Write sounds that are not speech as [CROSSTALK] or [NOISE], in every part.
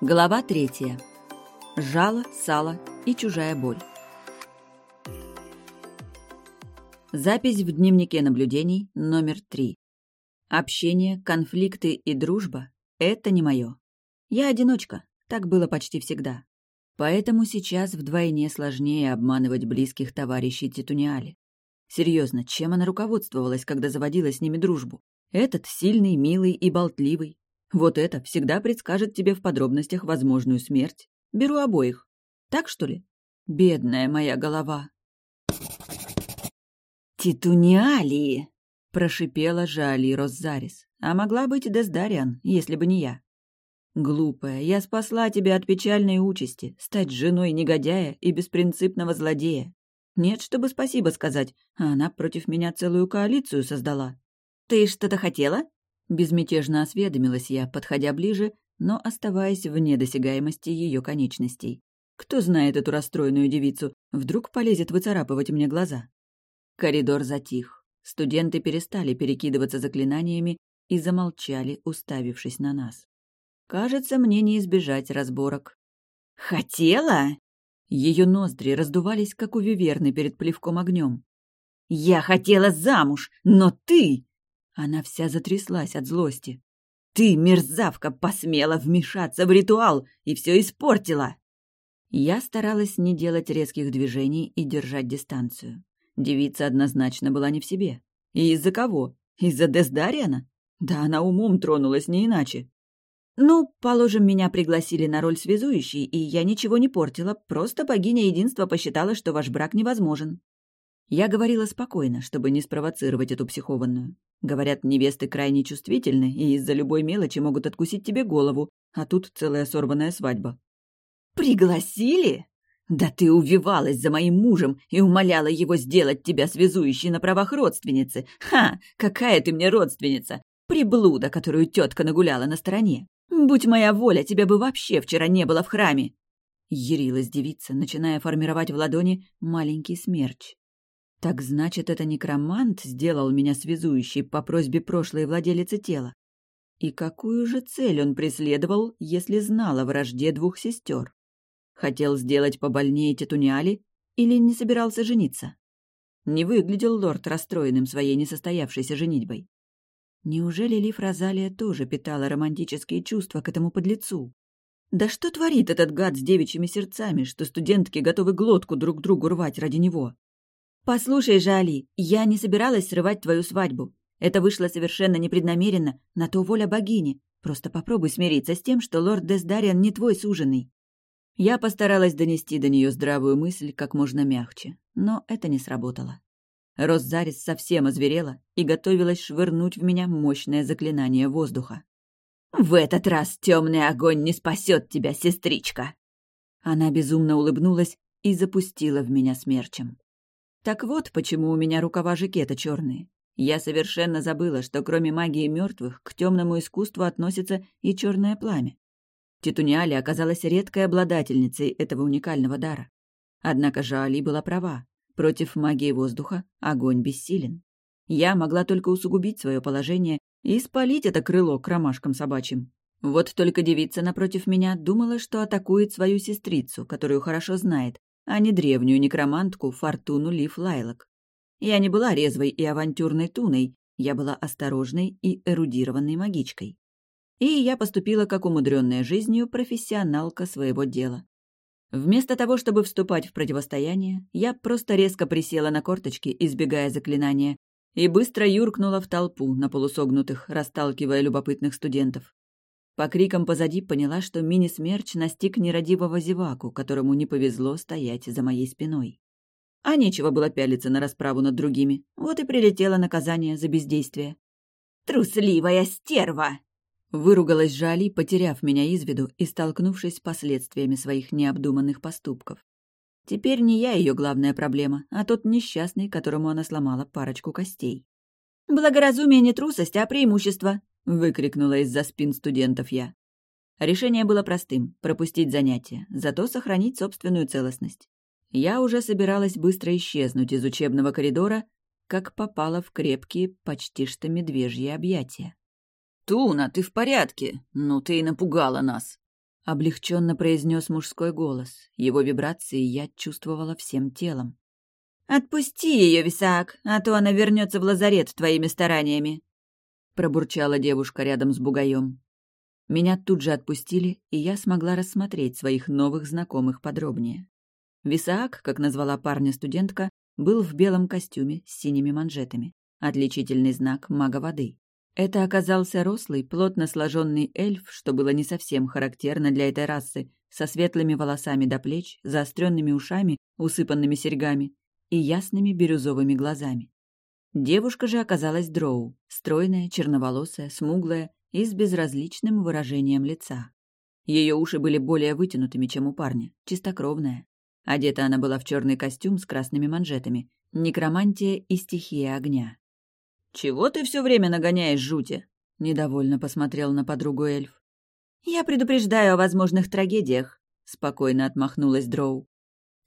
Глава третья. Жало, сало и чужая боль. Запись в дневнике наблюдений номер три. Общение, конфликты и дружба — это не мое. Я одиночка, так было почти всегда. Поэтому сейчас вдвойне сложнее обманывать близких товарищей Титуниали. Серьезно, чем она руководствовалась, когда заводила с ними дружбу? Этот сильный, милый и болтливый, вот это всегда предскажет тебе в подробностях возможную смерть. Беру обоих. Так что ли? Бедная моя голова. «Титуниалии!» — прошипела Жали Розарис. А могла быть Дездариан, если бы не я. «Глупая, я спасла тебя от печальной участи, стать женой негодяя и беспринципного злодея. Нет, чтобы спасибо сказать, а она против меня целую коалицию создала». «Ты что-то хотела?» Безмятежно осведомилась я, подходя ближе, но оставаясь вне досягаемости ее конечностей. Кто знает эту расстроенную девицу, вдруг полезет выцарапывать мне глаза. Коридор затих. Студенты перестали перекидываться заклинаниями и замолчали, уставившись на нас. Кажется, мне не избежать разборок. «Хотела?» Ее ноздри раздувались, как у виверны перед плевком огнем. «Я хотела замуж, но ты...» Она вся затряслась от злости. «Ты, мерзавка, посмела вмешаться в ритуал и все испортила!» Я старалась не делать резких движений и держать дистанцию. Девица однозначно была не в себе. И из-за кого? Из-за Дездариана? Да она умом тронулась не иначе. Ну, положим, меня пригласили на роль связующей, и я ничего не портила, просто богиня единства посчитала, что ваш брак невозможен. Я говорила спокойно, чтобы не спровоцировать эту психованную. Говорят, невесты крайне чувствительны и из-за любой мелочи могут откусить тебе голову, а тут целая сорванная свадьба. «Пригласили? Да ты увивалась за моим мужем и умоляла его сделать тебя связующей на правах родственницы. Ха! Какая ты мне родственница! Приблуда, которую тетка нагуляла на стороне. Будь моя воля, тебя бы вообще вчера не было в храме!» Ярилась девица, начиная формировать в ладони маленький смерч. Так значит, это некромант сделал меня связующей по просьбе прошлой владелицы тела. И какую же цель он преследовал, если знал о вражде двух сестер? Хотел сделать побольнее Тетуниали или не собирался жениться? Не выглядел лорд расстроенным своей несостоявшейся женитьбой. Неужели Лив Розалия тоже питала романтические чувства к этому подлецу? Да что творит этот гад с девичьими сердцами, что студентки готовы глотку друг другу рвать ради него? «Послушай же, Али, я не собиралась срывать твою свадьбу. Это вышло совершенно непреднамеренно, на то воля богини. Просто попробуй смириться с тем, что лорд Дездариан не твой суженый». Я постаралась донести до нее здравую мысль как можно мягче, но это не сработало. Роззарис совсем озверела и готовилась швырнуть в меня мощное заклинание воздуха. «В этот раз темный огонь не спасет тебя, сестричка!» Она безумно улыбнулась и запустила в меня смерчем. Так вот, почему у меня рукава жакета черные. Я совершенно забыла, что кроме магии мертвых к темному искусству относится и черное пламя. Титуниали оказалась редкой обладательницей этого уникального дара. Однако же Али была права. Против магии воздуха огонь бессилен. Я могла только усугубить свое положение и спалить это крыло кромашком собачьим. Вот только девица напротив меня думала, что атакует свою сестрицу, которую хорошо знает, а не древнюю некромантку Фортуну Лив Лайлок. Я не была резвой и авантюрной туной, я была осторожной и эрудированной магичкой. И я поступила как умудренная жизнью профессионалка своего дела. Вместо того, чтобы вступать в противостояние, я просто резко присела на корточки, избегая заклинания, и быстро юркнула в толпу на полусогнутых, расталкивая любопытных студентов. По крикам позади поняла, что мини-смерч настиг нерадивого зеваку, которому не повезло стоять за моей спиной. А нечего было пялиться на расправу над другими. Вот и прилетело наказание за бездействие. «Трусливая стерва!» Выругалась Жали, потеряв меня из виду и столкнувшись с последствиями своих необдуманных поступков. Теперь не я ее главная проблема, а тот несчастный, которому она сломала парочку костей. «Благоразумие не трусость, а преимущество», выкрикнула из-за спин студентов я. Решение было простым — пропустить занятия, зато сохранить собственную целостность. Я уже собиралась быстро исчезнуть из учебного коридора, как попала в крепкие, почти что медвежьи объятия. «Туна, ты в порядке? Ну ты и напугала нас!» Облегченно произнес мужской голос. Его вибрации я чувствовала всем телом. «Отпусти ее, Висаак, а то она вернется в лазарет твоими стараниями!» Пробурчала девушка рядом с бугаем. Меня тут же отпустили, и я смогла рассмотреть своих новых знакомых подробнее. Висаак, как назвала парня студентка, был в белом костюме с синими манжетами. Отличительный знак мага воды. Это оказался рослый, плотно сложенный эльф, что было не совсем характерно для этой расы, со светлыми волосами до плеч, заостренными ушами, усыпанными серьгами и ясными бирюзовыми глазами. Девушка же оказалась дроу, стройная, черноволосая, смуглая и с безразличным выражением лица. Ее уши были более вытянутыми, чем у парня, чистокровная. Одета она была в черный костюм с красными манжетами, некромантия и стихия огня. «Чего ты все время нагоняешь жути?» — недовольно посмотрел на подругу эльф. «Я предупреждаю о возможных трагедиях», — спокойно отмахнулась Дроу.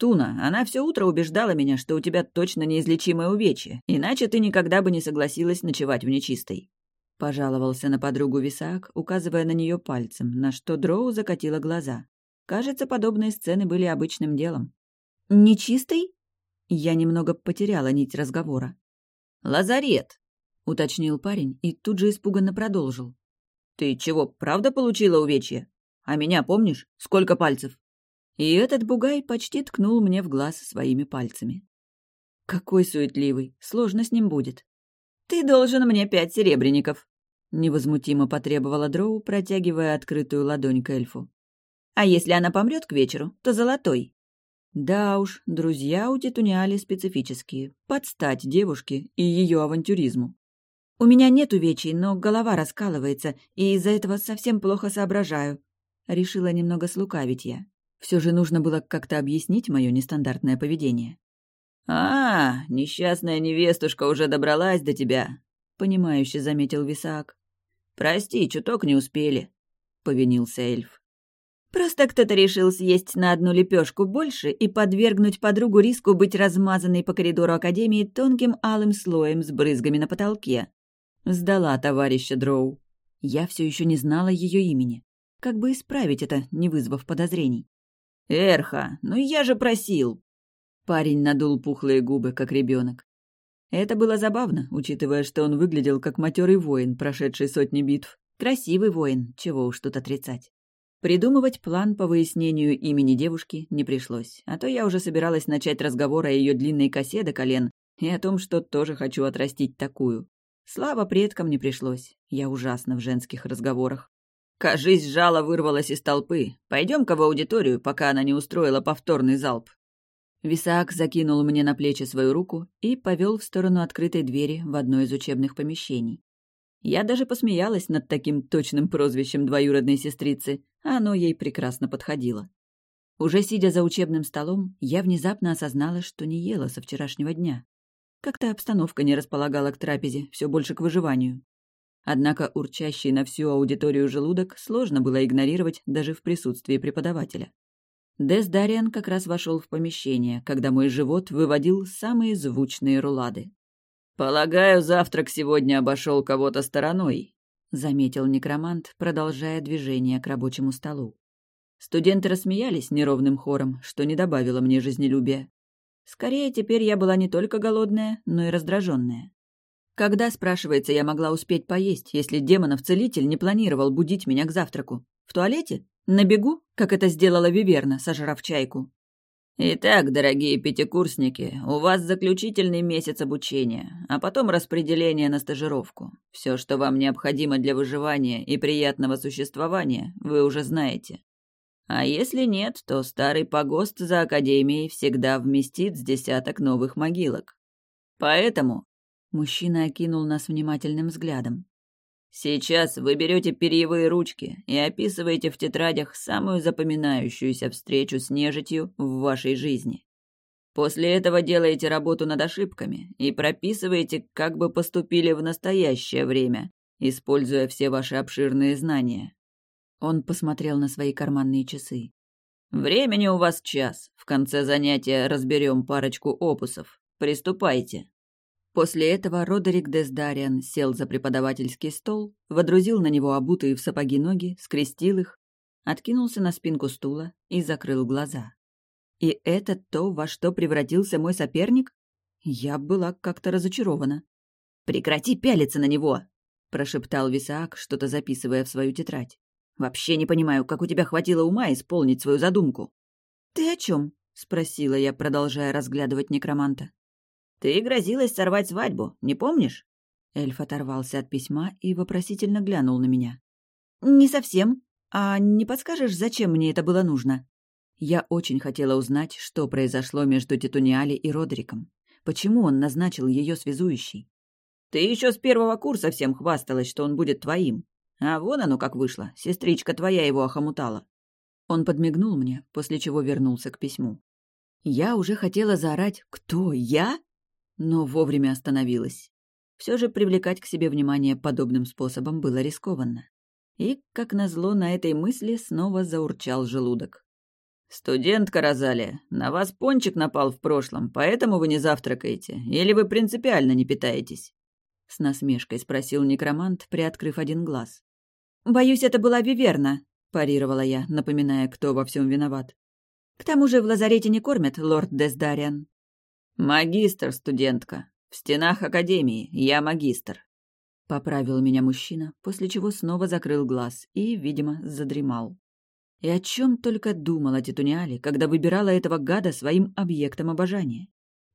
«Туна, она все утро убеждала меня, что у тебя точно неизлечимое увечье, иначе ты никогда бы не согласилась ночевать в нечистой». Пожаловался на подругу Висаак, указывая на нее пальцем, на что Дроу закатила глаза. Кажется, подобные сцены были обычным делом. «Нечистый?» Я немного потеряла нить разговора. «Лазарет», — уточнил парень и тут же испуганно продолжил. «Ты чего, правда получила увечье? А меня помнишь? Сколько пальцев?» И этот бугай почти ткнул мне в глаз своими пальцами. «Какой суетливый, сложно с ним будет». «Ты должен мне пять серебряников», — невозмутимо потребовала Дроу, протягивая открытую ладонь к эльфу. «А если она помрет к вечеру, то золотой». Да уж, друзья у Тетуниали специфические. Подстать девушке и ее авантюризму. У меня нет увечий, но голова раскалывается, и из-за этого совсем плохо соображаю. Решила немного слукавить я. Все же нужно было как-то объяснить мое нестандартное поведение. «А, несчастная невестушка уже добралась до тебя», — понимающе заметил Висаак. «Прости, чуток не успели», — повинился эльф. «Просто кто-то решил съесть на одну лепешку больше и подвергнуть подругу риску быть размазанной по коридору Академии тонким алым слоем с брызгами на потолке». Сдала товарища Дроу. Я все еще не знала ее имени. Как бы исправить это, не вызвав подозрений? «Эрха, ну я же просил!» Парень надул пухлые губы, как ребенок. Это было забавно, учитывая, что он выглядел как матерый воин, прошедший сотни битв. Красивый воин, чего уж тут отрицать. Придумывать план по выяснению имени девушки не пришлось, а то я уже собиралась начать разговор о ее длинной косе до колен и о том, что тоже хочу отрастить такую. Слава предкам не пришлось, я ужасна в женских разговорах. Кажись, жало вырвалось из толпы. Пойдем-ка в аудиторию, пока она не устроила повторный залп. Висаак закинул мне на плечи свою руку и повел в сторону открытой двери в одно из учебных помещений. Я даже посмеялась над таким точным прозвищем двоюродной сестрицы, оно ей прекрасно подходило. Уже сидя за учебным столом, я внезапно осознала, что не ела со вчерашнего дня. Как-то обстановка не располагала к трапезе, все больше к выживанию. Однако урчащий на всю аудиторию желудок сложно было игнорировать даже в присутствии преподавателя. Дес Дариан как раз вошел в помещение, когда мой живот выводил самые звучные рулады. «Полагаю, завтрак сегодня обошел кого-то стороной», — заметил некромант, продолжая движение к рабочему столу. Студенты рассмеялись неровным хором, что не добавило мне жизнелюбия. Скорее, теперь я была не только голодная, но и раздраженная. Когда, спрашивается, я могла успеть поесть, если демонов-целитель не планировал будить меня к завтраку? В туалете? На бегу, как это сделала Виверна, сожрав чайку. Итак, дорогие пятикурсники, у вас заключительный месяц обучения, а потом распределение на стажировку. Все, что вам необходимо для выживания и приятного существования, вы уже знаете. А если нет, то старый погост за Академией всегда вместит с десяток новых могилок. Поэтому мужчина окинул нас внимательным взглядом. Сейчас вы берете перьевые ручки и описываете в тетрадях самую запоминающуюся встречу с нежитью в вашей жизни. После этого делаете работу над ошибками и прописываете, как бы поступили в настоящее время, используя все ваши обширные знания. Он посмотрел на свои карманные часы. «Времени у вас час. В конце занятия разберем парочку опусов. Приступайте». После этого Родерик Дездариан сел за преподавательский стол, водрузил на него обутые в сапоги ноги, скрестил их, откинулся на спинку стула и закрыл глаза. И это то, во что превратился мой соперник? Я была как-то разочарована. «Прекрати пялиться на него!» — прошептал Висаак, что-то записывая в свою тетрадь. «Вообще не понимаю, как у тебя хватило ума исполнить свою задумку». «Ты о чем? спросила я, продолжая разглядывать некроманта. «Ты грозилась сорвать свадьбу, не помнишь?» Эльф оторвался от письма и вопросительно глянул на меня. «Не совсем. А не подскажешь, зачем мне это было нужно?» Я очень хотела узнать, что произошло между Титуниали и Родриком. Почему он назначил ее связующей? «Ты еще с первого курса всем хвасталась, что он будет твоим. А вон оно как вышло. Сестричка твоя его охомутала». Он подмигнул мне, после чего вернулся к письму. Я уже хотела заорать «Кто? Я?» Но вовремя остановилась. Все же привлекать к себе внимание подобным способом было рискованно. И, как назло, на этой мысли снова заурчал желудок. «Студентка Розалия, на вас пончик напал в прошлом, поэтому вы не завтракаете? Или вы принципиально не питаетесь?» С насмешкой спросил некромант, приоткрыв один глаз. «Боюсь, это была Виверна», — парировала я, напоминая, кто во всем виноват. «К тому же в лазарете не кормят, лорд Дездариан». «Магистр, студентка. В стенах академии. Я магистр», — поправил меня мужчина, после чего снова закрыл глаз и, видимо, задремал. И о чем только думала Титуниали, когда выбирала этого гада своим объектом обожания.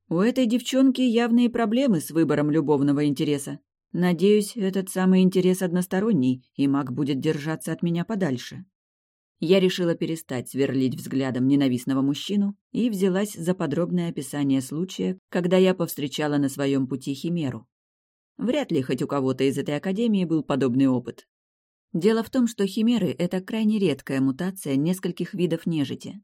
У этой девчонки явные проблемы с выбором любовного интереса. Надеюсь, этот самый интерес односторонний, и маг будет держаться от меня подальше. Я решила перестать сверлить взглядом ненавистного мужчину и взялась за подробное описание случая, когда я повстречала на своем пути Химеру. Вряд ли хоть у кого-то из этой академии был подобный опыт. Дело в том, что химеры — это крайне редкая мутация нескольких видов нежити.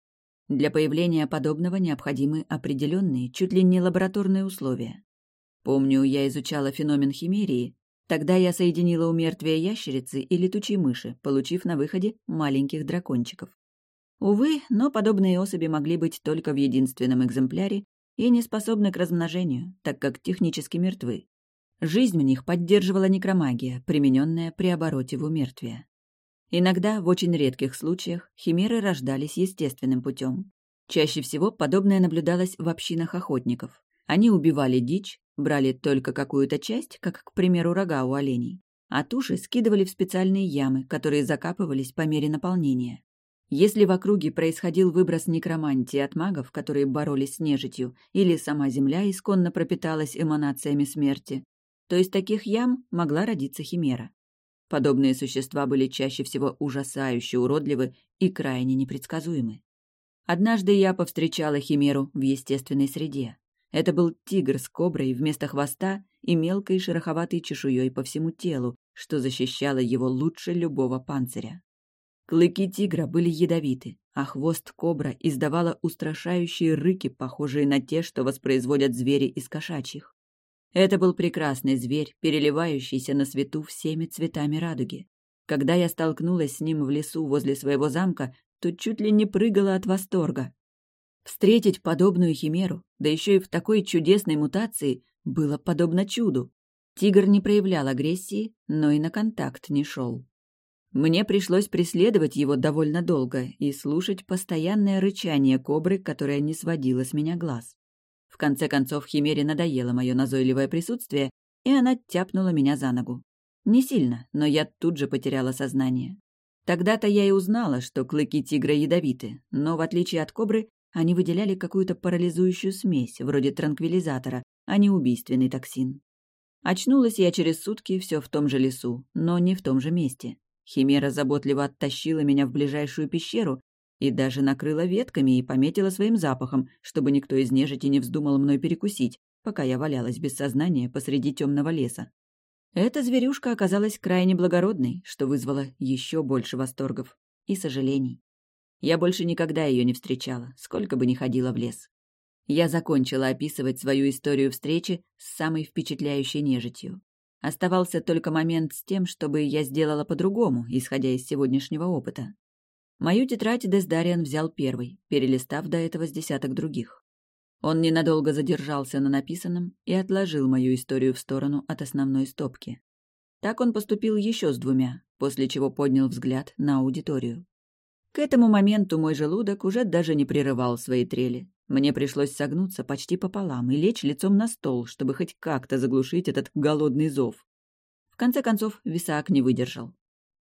Для появления подобного необходимы определенные, чуть ли не лабораторные условия. Помню, я изучала феномен химерии, тогда я соединила у мертвия ящерицы и летучей мыши, получив на выходе маленьких дракончиков. Увы, но подобные особи могли быть только в единственном экземпляре и не способны к размножению, так как технически мертвы. Жизнь в них поддерживала некромагия, примененная при обороте в умертвие. Иногда, в очень редких случаях, химеры рождались естественным путем. Чаще всего подобное наблюдалось в общинах охотников. Они убивали дичь, брали только какую-то часть, как, к примеру, рога у оленей, а туши скидывали в специальные ямы, которые закапывались по мере наполнения. Если в округе происходил выброс некромантии от магов, которые боролись с нежитью, или сама земля исконно пропиталась эманациями смерти, то из таких ям могла родиться химера. Подобные существа были чаще всего ужасающе уродливы и крайне непредсказуемы. Однажды я повстречала химеру в естественной среде. Это был тигр с коброй вместо хвоста и мелкой шероховатой чешуей по всему телу, что защищало его лучше любого панциря. Клыки тигра были ядовиты, а хвост кобра издавала устрашающие рыки, похожие на те, что воспроизводят звери из кошачьих. Это был прекрасный зверь, переливающийся на свету всеми цветами радуги. Когда я столкнулась с ним в лесу возле своего замка, то чуть ли не прыгала от восторга. Встретить подобную химеру, да еще и в такой чудесной мутации, было подобно чуду. Тигр не проявлял агрессии, но и на контакт не шел. Мне пришлось преследовать его довольно долго и слушать постоянное рычание кобры, которое не сводило с меня глаз. В конце концов, Химере надоело мое назойливое присутствие, и она тяпнула меня за ногу. Не сильно, но я тут же потеряла сознание. Тогда-то я и узнала, что клыки тигра ядовиты, но, в отличие от кобры, они выделяли какую-то парализующую смесь, вроде транквилизатора, а не убийственный токсин. Очнулась я через сутки все в том же лесу, но не в том же месте. Химера заботливо оттащила меня в ближайшую пещеру и даже накрыла ветками и пометила своим запахом, чтобы никто из нежити не вздумал мной перекусить, пока я валялась без сознания посреди темного леса. Эта зверюшка оказалась крайне благородной, что вызвало еще больше восторгов и сожалений. Я больше никогда ее не встречала, сколько бы ни ходила в лес. Я закончила описывать свою историю встречи с самой впечатляющей нежитью. Оставался только момент с тем, чтобы я сделала по-другому, исходя из сегодняшнего опыта. Мою тетрадь Дездариан взял первый, перелистав до этого с десяток других. Он ненадолго задержался на написанном и отложил мою историю в сторону от основной стопки. Так он поступил еще с двумя, после чего поднял взгляд на аудиторию. К этому моменту мой желудок уже даже не прерывал свои трели. Мне пришлось согнуться почти пополам и лечь лицом на стол, чтобы хоть как-то заглушить этот голодный зов. В конце концов, Висаак не выдержал.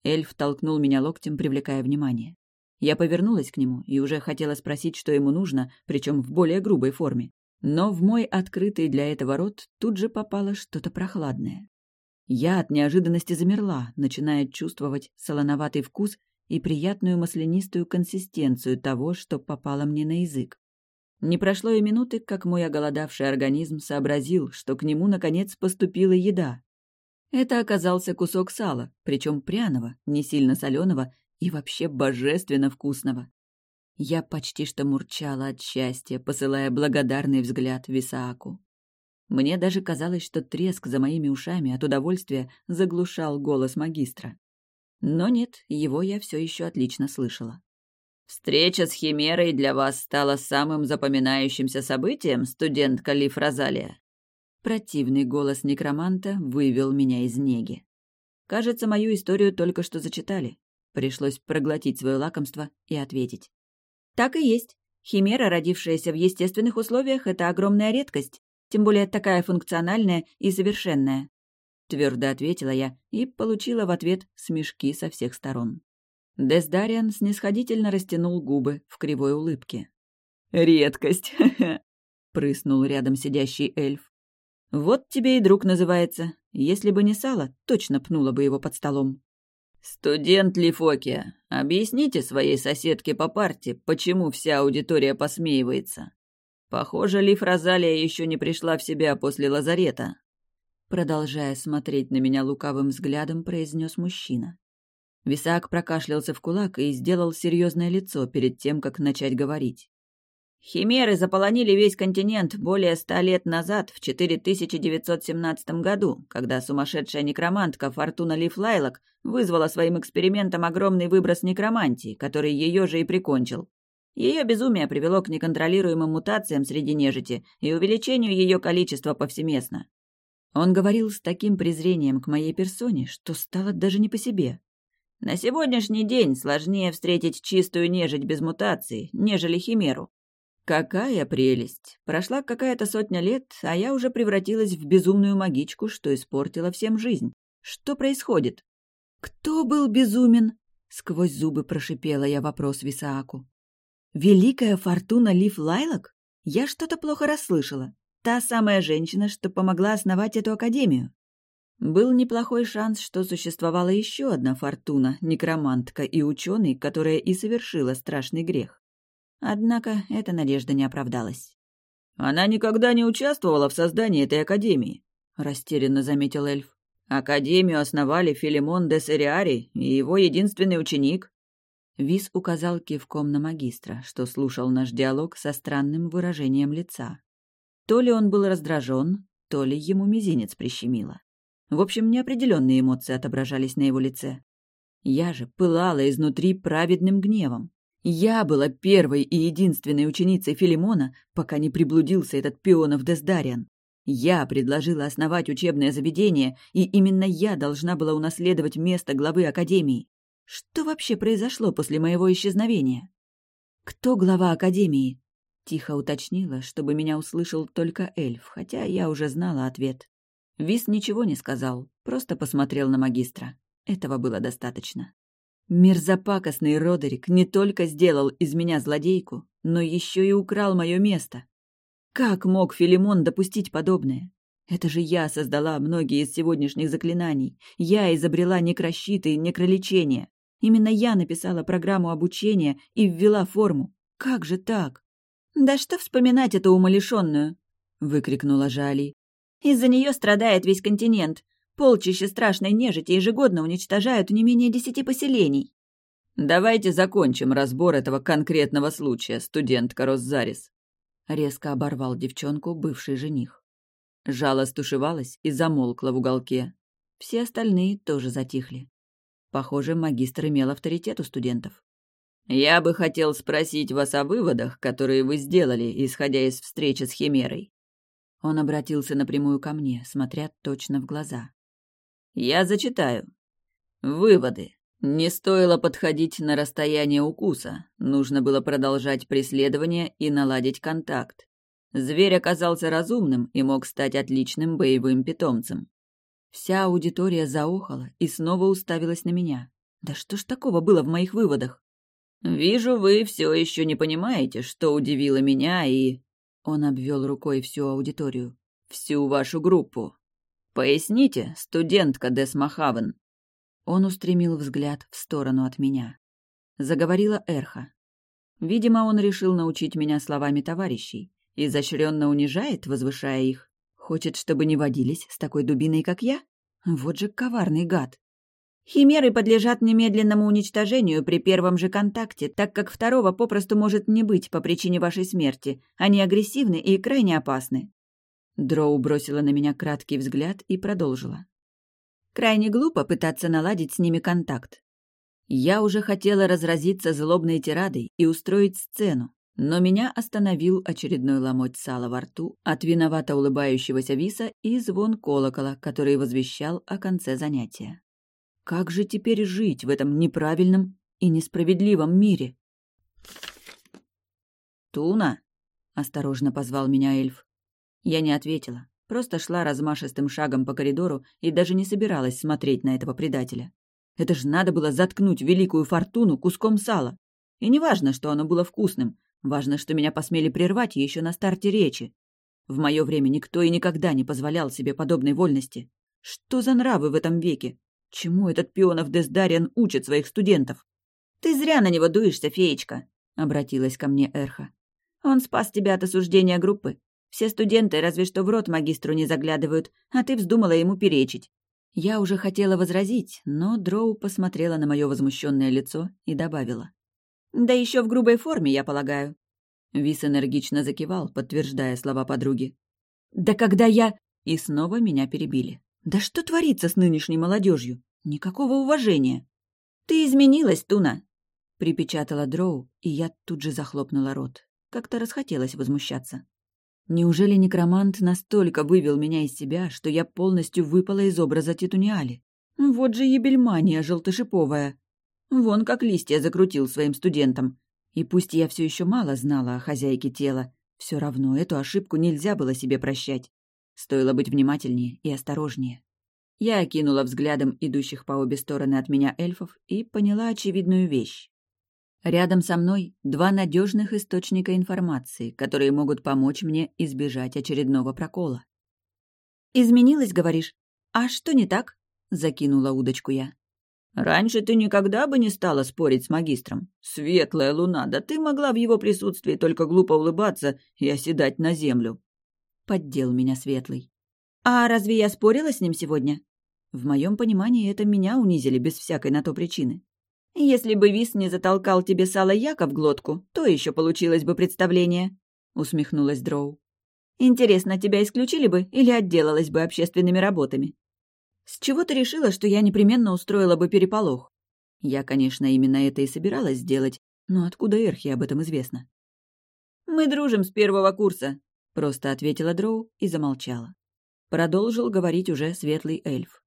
Эльф толкнул меня локтем, привлекая внимание. Я повернулась к нему и уже хотела спросить, что ему нужно, причем в более грубой форме. Но в мой открытый для этого рот тут же попало что-то прохладное. Я от неожиданности замерла, начиная чувствовать солоноватый вкус и приятную маслянистую консистенцию того, что попало мне на язык. Не прошло и минуты, как мой оголодавший организм сообразил, что к нему, наконец, поступила еда. Это оказался кусок сала, причем пряного, не сильно соленого и вообще божественно вкусного. Я почти что мурчала от счастья, посылая благодарный взгляд Висааку. Мне даже казалось, что треск за моими ушами от удовольствия заглушал голос магистра. Но нет, его я все еще отлично слышала. «Встреча с Химерой для вас стала самым запоминающимся событием, студент Калиф Розалия?» Противный голос некроманта вывел меня из неги. Кажется, мою историю только что зачитали. Пришлось проглотить свое лакомство и ответить. «Так и есть. Химера, родившаяся в естественных условиях, это огромная редкость, тем более такая функциональная и совершенная твердо ответила я и получила в ответ смешки со всех сторон. Дездариан снисходительно растянул губы в кривой улыбке. «Редкость!» [LAUGHS] — прыснул рядом сидящий эльф. «Вот тебе и друг называется. Если бы не сало, точно пнула бы его под столом». «Студент Лифокия, объясните своей соседке по парте, почему вся аудитория посмеивается. Похоже, Лиф Розалия еще не пришла в себя после лазарета». Продолжая смотреть на меня лукавым взглядом, произнес мужчина. Висаак прокашлялся в кулак и сделал серьезное лицо перед тем, как начать говорить. Химеры заполонили весь континент более ста лет назад, в 4917 году, когда сумасшедшая некромантка Фортуна Лифлайлок вызвала своим экспериментом огромный выброс некромантии, который ее же и прикончил. Ее безумие привело к неконтролируемым мутациям среди нежити и увеличению ее количества повсеместно. Он говорил с таким презрением к моей персоне, что стало даже не по себе. На сегодняшний день сложнее встретить чистую нежить без мутации, нежели химеру. Какая прелесть! Прошла какая-то сотня лет, а я уже превратилась в безумную магичку, что испортила всем жизнь. Что происходит? Кто был безумен? Сквозь зубы прошипела я вопрос Висааку. Великая фортуна Лив Лайлок? Я что-то плохо расслышала. Та самая женщина, что помогла основать эту академию. Был неплохой шанс, что существовала еще одна фортуна, некромантка и ученый, которая и совершила страшный грех. Однако эта надежда не оправдалась. «Она никогда не участвовала в создании этой академии», — растерянно заметил эльф. «Академию основали Филимон де Сериари и его единственный ученик». Вис указал кивком на магистра, что слушал наш диалог со странным выражением лица. То ли он был раздражен, то ли ему мизинец прищемило. В общем, неопределенные эмоции отображались на его лице. Я же пылала изнутри праведным гневом. Я была первой и единственной ученицей Филимона, пока не приблудился этот пионов Дездариан. Я предложила основать учебное заведение, и именно я должна была унаследовать место главы Академии. Что вообще произошло после моего исчезновения? Кто глава Академии? Тихо уточнила, чтобы меня услышал только эльф, хотя я уже знала ответ. Вис ничего не сказал, просто посмотрел на магистра. Этого было достаточно. Мерзопакостный Родерик не только сделал из меня злодейку, но еще и украл мое место. Как мог Филимон допустить подобное? Это же я создала многие из сегодняшних заклинаний. Я изобрела некрощиты и некролечение. Именно я написала программу обучения и ввела форму. Как же так? «Да что вспоминать эту умалишенную?» — выкрикнула Жали. «Из-за нее страдает весь континент. Полчища страшной нежити ежегодно уничтожают не менее десяти поселений». «Давайте закончим разбор этого конкретного случая, студентка Роззарис», — резко оборвал девчонку бывший жених. Жало стушевалась и замолкла в уголке. Все остальные тоже затихли. Похоже, магистр имел авторитет у студентов. «Я бы хотел спросить вас о выводах, которые вы сделали, исходя из встречи с Химерой». Он обратился напрямую ко мне, смотря точно в глаза. «Я зачитаю. Выводы. Не стоило подходить на расстояние укуса, нужно было продолжать преследование и наладить контакт. Зверь оказался разумным и мог стать отличным боевым питомцем. Вся аудитория заохала и снова уставилась на меня. Да что ж такого было в моих выводах? «Вижу, вы все еще не понимаете, что удивило меня и...» Он обвел рукой всю аудиторию. «Всю вашу группу. Поясните, студентка Десмахавен». Он устремил взгляд в сторону от меня. Заговорила Эрха. Видимо, он решил научить меня словами товарищей. Изощренно унижает, возвышая их. Хочет, чтобы не водились с такой дубиной, как я? Вот же коварный гад. Химеры подлежат немедленному уничтожению при первом же контакте, так как второго попросту может не быть по причине вашей смерти. Они агрессивны и крайне опасны. Дроу бросила на меня краткий взгляд и продолжила. Крайне глупо пытаться наладить с ними контакт. Я уже хотела разразиться злобной тирадой и устроить сцену, но меня остановил очередной ломоть сала во рту от виновато улыбающегося виса и звон колокола, который возвещал о конце занятия. Как же теперь жить в этом неправильном и несправедливом мире? «Туна!» — осторожно позвал меня эльф. Я не ответила, просто шла размашистым шагом по коридору и даже не собиралась смотреть на этого предателя. Это ж надо было заткнуть великую фортуну куском сала. И не важно, что оно было вкусным, важно, что меня посмели прервать еще на старте речи. В мое время никто и никогда не позволял себе подобной вольности. Что за нравы в этом веке? Чему этот пионов Дездариан учит своих студентов? «Ты зря на него дуешься, феечка», — обратилась ко мне Эрха. «Он спас тебя от осуждения группы. Все студенты разве что в рот магистру не заглядывают, а ты вздумала ему перечить». Я уже хотела возразить, но Дроу посмотрела на мое возмущенное лицо и добавила. «Да еще в грубой форме, я полагаю». Вис энергично закивал, подтверждая слова подруги. «Да когда я...» И снова меня перебили. Да что творится с нынешней молодежью? Никакого уважения. Ты изменилась, Туна, припечатала Дроу, и я тут же захлопнула рот. Как-то расхотелось возмущаться. Неужели некромант настолько вывел меня из себя, что я полностью выпала из образа Титуниали? Вот же ебельмания желтошиповая. Вон как листья закрутил своим студентам. И пусть я все еще мало знала о хозяйке тела, все равно эту ошибку нельзя было себе прощать. Стоило быть внимательнее и осторожнее. Я окинула взглядом идущих по обе стороны от меня эльфов и поняла очевидную вещь. Рядом со мной два надежных источника информации, которые могут помочь мне избежать очередного прокола. «Изменилась, говоришь? А что не так?» — закинула удочку я. «Раньше ты никогда бы не стала спорить с магистром. Светлая луна, да ты могла в его присутствии только глупо улыбаться и оседать на землю поддел меня Светлый. «А разве я спорила с ним сегодня?» В моем понимании это меня унизили без всякой на то причины. «Если бы Вис не затолкал тебе сало яка в глотку, то еще получилось бы представление», — усмехнулась Дроу. «Интересно, тебя исключили бы или отделалась бы общественными работами?» «С чего ты решила, что я непременно устроила бы переполох?» Я, конечно, именно это и собиралась сделать, но откуда Эрхи об этом известно? «Мы дружим с первого курса», Просто ответила Дроу и замолчала. Продолжил говорить уже светлый эльф.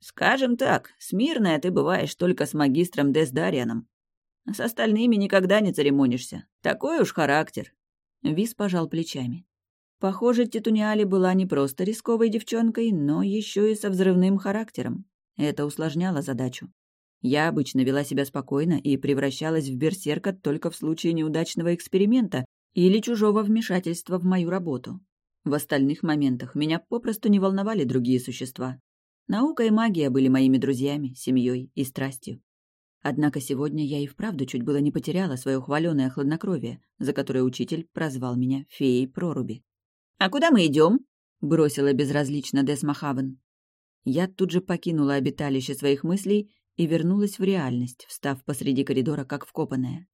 «Скажем так, смирная ты бываешь только с магистром Десдарианом. С остальными никогда не церемонишься. Такой уж характер». Вис пожал плечами. Похоже, Титуниали была не просто рисковой девчонкой, но еще и со взрывным характером. Это усложняло задачу. Я обычно вела себя спокойно и превращалась в берсерка только в случае неудачного эксперимента или чужого вмешательства в мою работу. В остальных моментах меня попросту не волновали другие существа. Наука и магия были моими друзьями, семьей и страстью. Однако сегодня я и вправду чуть было не потеряла свое хваленое хладнокровие, за которое учитель прозвал меня феей проруби. «А куда мы идем? бросила безразлично Десмахавен. Я тут же покинула обиталище своих мыслей и вернулась в реальность, встав посреди коридора как вкопанная.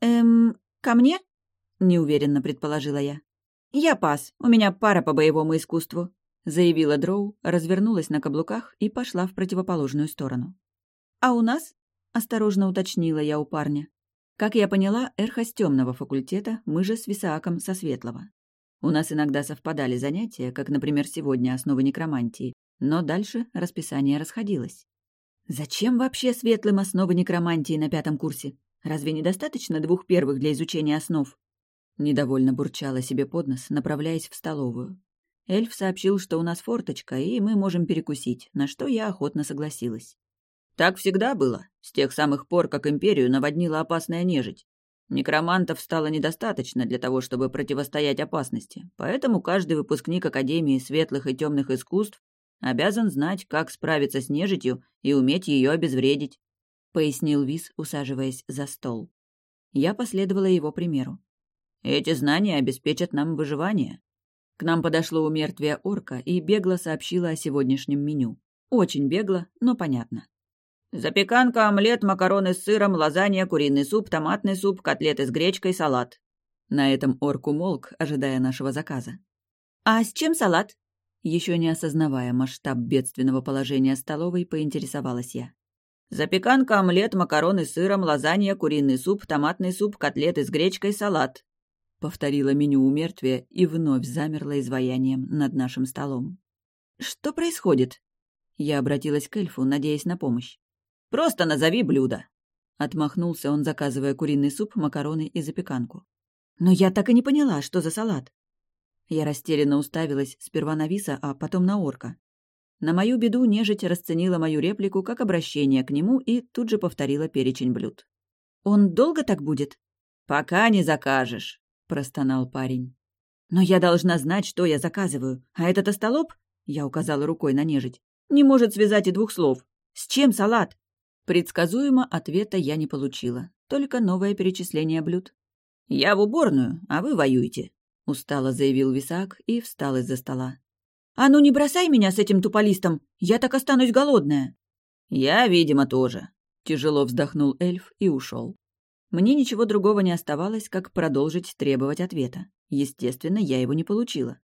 «Эм, ко мне?» Неуверенно предположила я. «Я пас, у меня пара по боевому искусству», — заявила Дроу, развернулась на каблуках и пошла в противоположную сторону. «А у нас?» — осторожно уточнила я у парня. Как я поняла, Эрха с темного факультета, мы же с Висааком со светлого. У нас иногда совпадали занятия, как, например, сегодня основы некромантии, но дальше расписание расходилось. Зачем вообще светлым основы некромантии на пятом курсе? Разве недостаточно двух первых для изучения основ? Недовольно бурчала себе под нос, направляясь в столовую. Эльф сообщил, что у нас форточка, и мы можем перекусить, на что я охотно согласилась. Так всегда было, с тех самых пор, как Империю наводнила опасная нежить. Некромантов стало недостаточно для того, чтобы противостоять опасности, поэтому каждый выпускник Академии светлых и темных искусств обязан знать, как справиться с нежитью и уметь ее обезвредить», — пояснил Вис, усаживаясь за стол. Я последовала его примеру. «Эти знания обеспечат нам выживание». К нам подошло умертвие орка и бегло сообщила о сегодняшнем меню. Очень бегло, но понятно. Запеканка, омлет, макароны с сыром, лазанья, куриный суп, томатный суп, котлеты с гречкой, салат. На этом орк умолк, ожидая нашего заказа. «А с чем салат?» Еще не осознавая масштаб бедственного положения столовой, поинтересовалась я. «Запеканка, омлет, макароны с сыром, лазанья, куриный суп, томатный суп, котлеты с гречкой, салат», — повторила меню у мертвия и вновь замерла изваянием над нашим столом. «Что происходит?» Я обратилась к эльфу, надеясь на помощь. Просто назови блюдо!» Отмахнулся он, заказывая куриный суп, макароны и запеканку. «Но я так и не поняла, что за салат». Я растерянно уставилась сперва на Виса, а потом на орка. На мою беду нежить расценила мою реплику как обращение к нему и тут же повторила перечень блюд. «Он долго так будет?» «Пока не закажешь», — простонал парень. «Но я должна знать, что я заказываю. А этот остолоп?» — я указала рукой на нежить. «Не может связать и двух слов. С чем салат?» Предсказуемо ответа я не получила, только новое перечисление блюд. «Я в уборную, а вы воюете», — устало заявил Висак и встал из-за стола. «А ну не бросай меня с этим туполистом, я так останусь голодная». «Я, видимо, тоже», — тяжело вздохнул эльф и ушел. Мне ничего другого не оставалось, как продолжить требовать ответа. Естественно, я его не получила.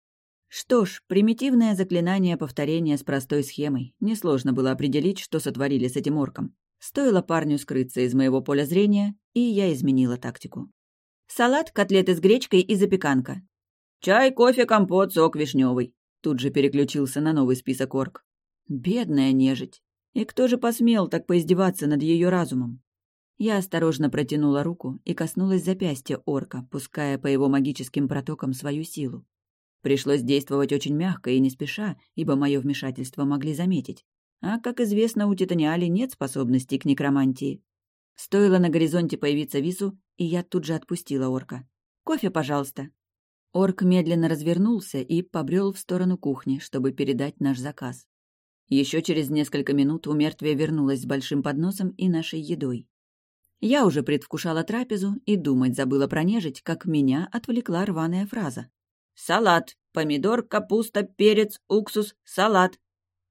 Что ж, примитивное заклинание повторения с простой схемой. Несложно было определить, что сотворили с этим орком. Стоило парню скрыться из моего поля зрения, и я изменила тактику. Салат, котлеты с гречкой и запеканка. Чай, кофе, компот, сок вишневый. Тут же переключился на новый список орк. Бедная нежить. И кто же посмел так поиздеваться над ее разумом? Я осторожно протянула руку и коснулась запястья орка, пуская по его магическим протокам свою силу. Пришлось действовать очень мягко и не спеша, ибо мое вмешательство могли заметить. А, как известно, у Титаниали нет способностей к некромантии. Стоило на горизонте появиться Вису, и я тут же отпустила орка. «Кофе, пожалуйста». Орк медленно развернулся и побрел в сторону кухни, чтобы передать наш заказ. Еще через несколько минут у мертвия вернулась с большим подносом и нашей едой. Я уже предвкушала трапезу и думать забыла про нежить, как меня отвлекла рваная фраза. «Салат! Помидор, капуста, перец, уксус, салат!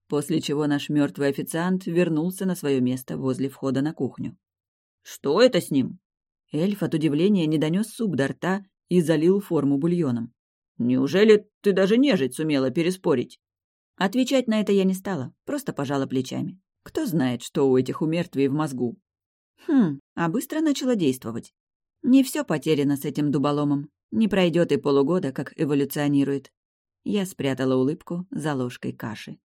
после чего наш мертвый официант вернулся на свое место возле входа на кухню. «Что это с ним?» Эльф от удивления не донес суп до рта и залил форму бульоном. «Неужели ты даже нежить сумела переспорить?» Отвечать на это я не стала, просто пожала плечами. Кто знает, что у этих умертвий в мозгу. Хм, а быстро начала действовать. Не все потеряно с этим дуболомом. Не пройдет и полугода, как эволюционирует. Я спрятала улыбку за ложкой каши.